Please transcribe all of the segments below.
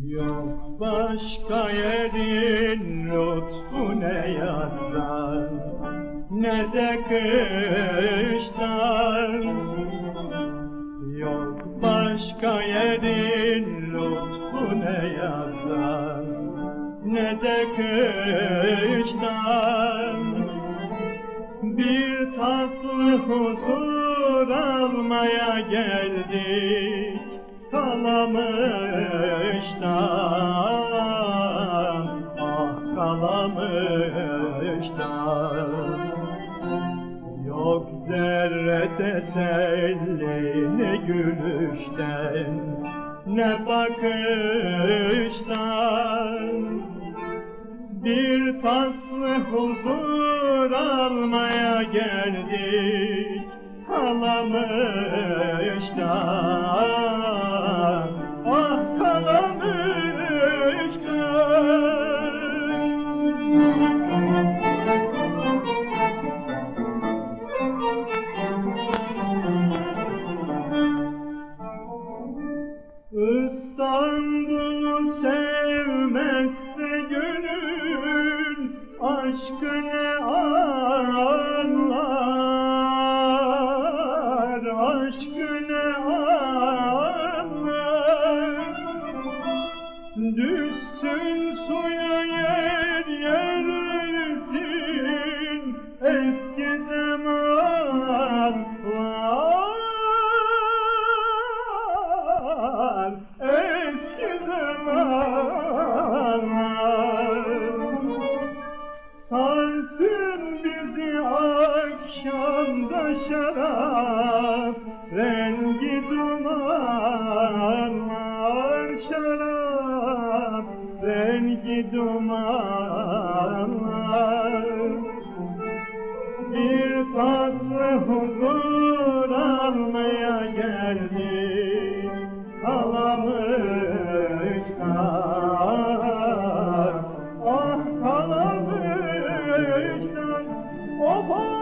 Yok başka yerin lütfu ne yazdan ne de kıştan Yok başka yerin lütfu ne yazdan ne de kıştan Bir tatlı huzur almaya geldik Kalamıştan, ah kalamıştan Yok zerre teselli ne gülüşten ne bakıştan. Bir taslı huzur almaya geldik Kalamıştan, aşkını anlar, şarap Rengi dumanlar şarap Rengi dumanlar. Bir tatlı huzur almaya geldik Kalamışlar Ah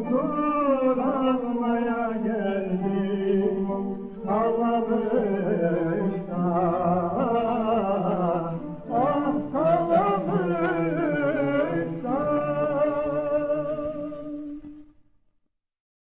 oh, Bir tatlı huzur